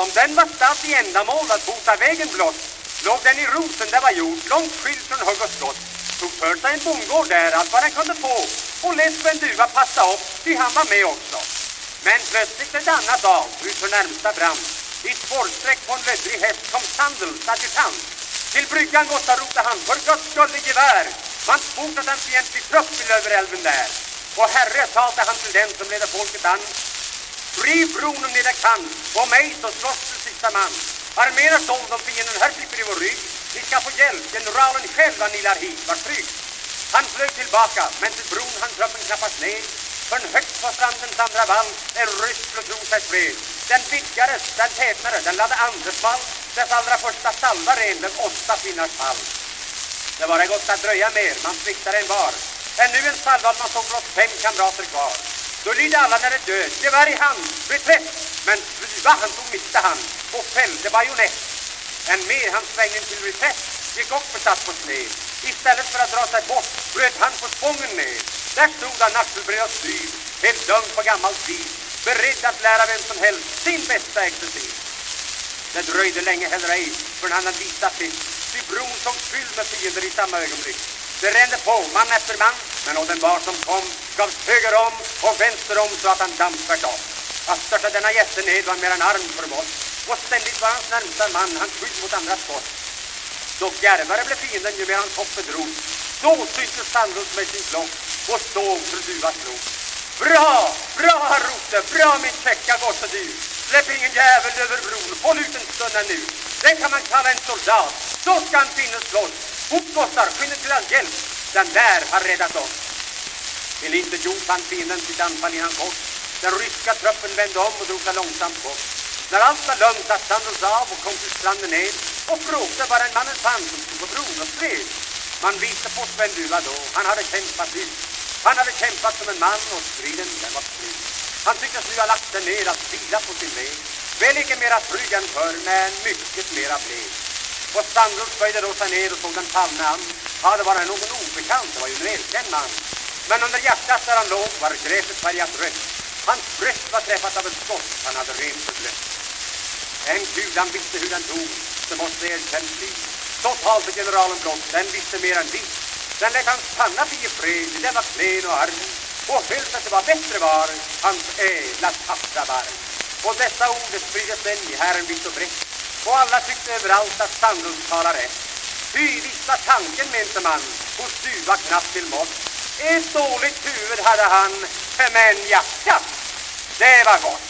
som den var stadd i ändamål att bota vägen blott, låg den i rosen där var jord, långt skild från hugg och skott. Tog för sig en bondgård där, allt vad den kunde få, och lät en Duva passa upp, ty han var med också. Men plötsligt ett annat dag, ut för närmsta brand, i spårsträck på en löddrig häst kom Sandels adjutant. Till bryggan gotta ropade han, för Guds skull i gevär, man sport att en fientlig trupp till över älven där. Och herre, sade han till den som ledde folket an, Riv bron om ni det kan, och mig så slåss till sista man. Armera såld om fienden här piper i vår rygg. Ni ska få hjälp, generalen själv han nilar hit, var trygg. Han flög tillbaka, men till bron han truppen knappast ned. Förrän högt på strandens andra vall en rysk pluton sig spred. Den vidgades, den tätnade, den lade andesvall. Dess allra första salva ren blev åtta finnars fall. Det var det gott att dröja mer, man sviktade en var. Ännu en salva man såg blott fem kamrater kvar. Då lydde alla när det död, gevär i hand, reträtt. Men Flyva han tog miste han och fällde bajonett. En mer han svängen till reträtt gick upp besatt på sned. Istället för att dra sig bort bröt han på spången ner. Där stod han axelbred och styr, helt lugn på gammalt vis, beredd att lära vem som helst sin bästa exercis. Det dröjde länge heller ej förrän han hade visat sitt, ty bron som fylld med fiender i samma ögonblick. Det rände på, man efter man, men och den var som kom gavs höger om och vänster om så att han dampade av. Att störta denna jätte ned var mer än arm förmått, och ständigt var hans närmsta man hans skydd mot andra skott. Dock djärvare blev fienden ju mer hans hopp bedrog. Då syntes Sandros med sin flock och stod för Duvas ro. Bra, bra, rote, bra min käcka gosse du. Släpp ingen jävel över bron, håll ut en stund nu. Den kan man kalla en soldat, så ska han finnas slåss. Hop gossar, skynda till hans hjälp, den där har räddat oss. Till inte jord fann fienden sitt anfall innan kort. Den ryska truppen vände om och drog sig långsamt bort. När allt var lugnt satt Sandros av och kom till stranden ned och frågade var en mannen fann som stod på bron och stred. Man visste på Sven Duva då, han hade kämpat ut. Han hade kämpat som en man och striden den var slut. Han tycktes nu ha lagt sig ner att vila på sin väg. Väl icke mera trygg än förr, men mycket mera blek. Och Sandros böjde då sig ner och såg den fallne an. Ja, det var någon obekant, det var ju en välkänd man. Men under hjärtat där han låg var gräset färgat rött. Hans bröst var träffat av ett skott han hade rent förblött. En kulan visste hur den tog, det måste erkänt bli. Så talte generalen blott, den visste mer än vi. Den lät hans panna bli i fred, den var klen och arg. och höll att det var bättre var hans ädla tapprabarm. Och dessa ord spriddes sen i Herren vitt och brett och alla tyckte överallt att Sandlund talar rätt. Ty vissa tanken, mente man, hos duva knappt till mått. Ett dåligt huvud hade han, men jackan, det var gott.